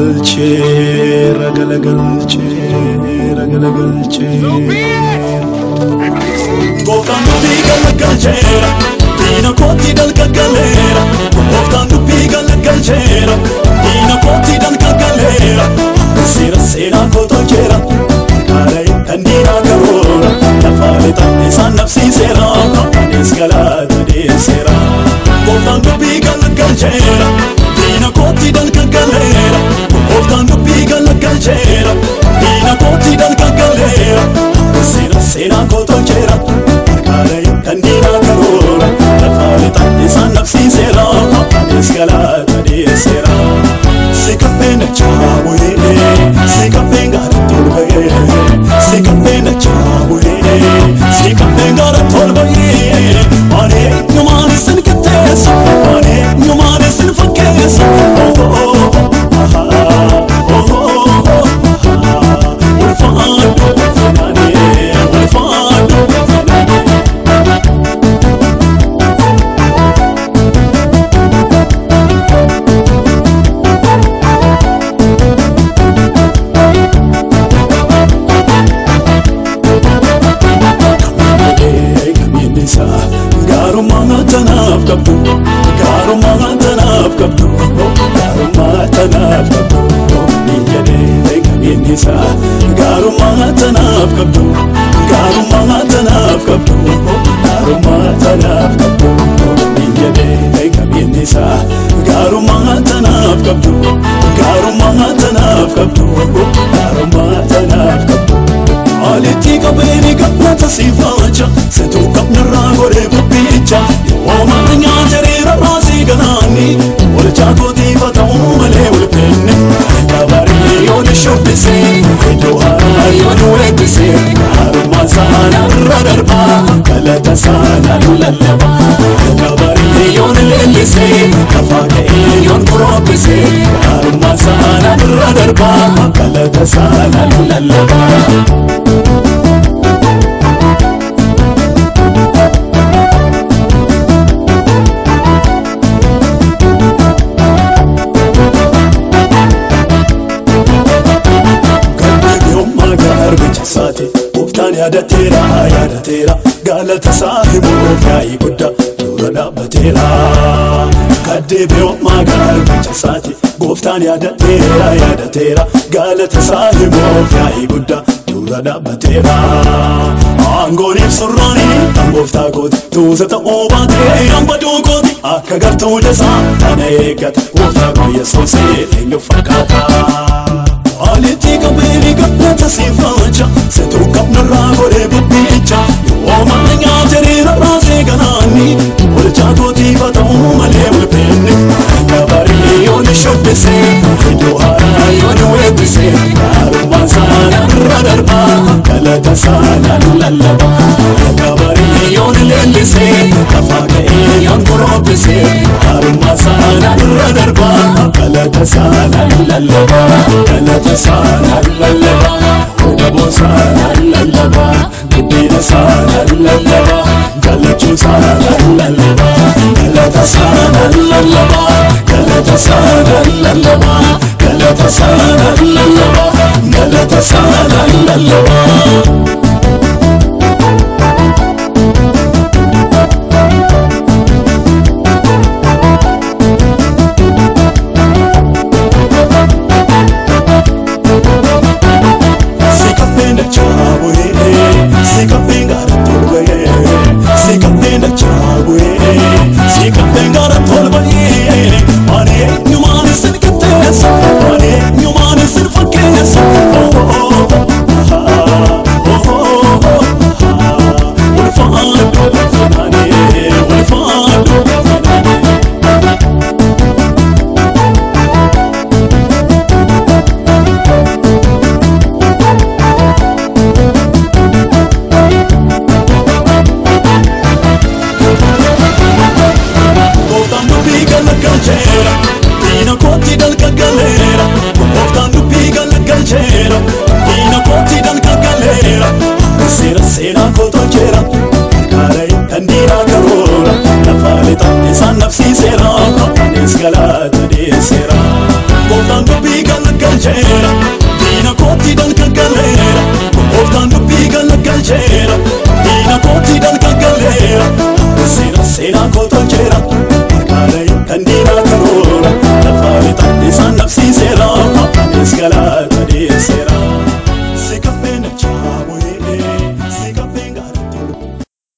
ገልቼ ረገለ ገልቼ ረገለ ገልቼ Gooftaan dubbii galaggalcheera diina kootti dalgaggaleera Gooftaan dubbii galaggalcheera diina kootti dalgaggaleera Seera seeraan koo tolcheera karaa ittaan diinaa garoora lafaaretaan isaan nabsiiseera adees galaata deeseera Gooftaan dubbii galaggalcheera. Sick of being a child, sick of kamilisa gaarummaa tanaaf qabdu gaarummaa tanaaf qabdu gaarummaa tanaaf qabdu ni jedhee kamilisa gaarummaa tanaaf qabdu gaarummaa tanaaf qabdu gaarummaa tanaaf qabdu. Alitti qabeeni gabbata siifacha seetuu qabnarraa godhee bubbicha yooma nyaatereera raasii ganaanni olchaa kootiifa ودسين ودوهاي ودسين هارما سانا الردربا كلا سانا للبا كبريون للسين كفاكيون كروبسين هارما سانا الردربا كلا سانا للبا gooftaan yaadateera yaadateera galata isaa himuuf yaa'ii guddaa dura dhaabbateera. Kaddeebi'oommaa garbicha isaati gooftaan yaadateera yaadateera galata isaa himuuf yaa'ii guddaa dura dhaabbateera. Aangoon ibsurraanii kan gooftaa kooti tuusa ta'uu baatee hambaduu kooti akka gartuu isaa kana eeggata gooftaa koo yesuusee eenyu fakkaata. Aleti qabeenii gabbata siifacha Seetuu qabnarraa godhee bibbiicha Yooma nyaa jiriira raasee ganaanni Olchaa tootii batamuu malee weepinni Gabarii yoo ni shobbisee Iddoo haaraa yoo ni weebbisee Gaarummaan saanaan irra darbaa Galata saanaan lallabaa Gabarii yoo ni leellisee Lafaa ka'ee yoon qoroobbisee Gaarummaan saanaan Galata sana lallaba cera sera seenaa kootu jeera harkaara ittandiinaa karoora lafaaleeta isaan nabsiiseera anis galaata deesseera gooftaan dubbii galgalcheera diina kootti dalgaggaleera gooftaan dubbii galgalcheera diina kootti dalgaggaleera sera sera kootu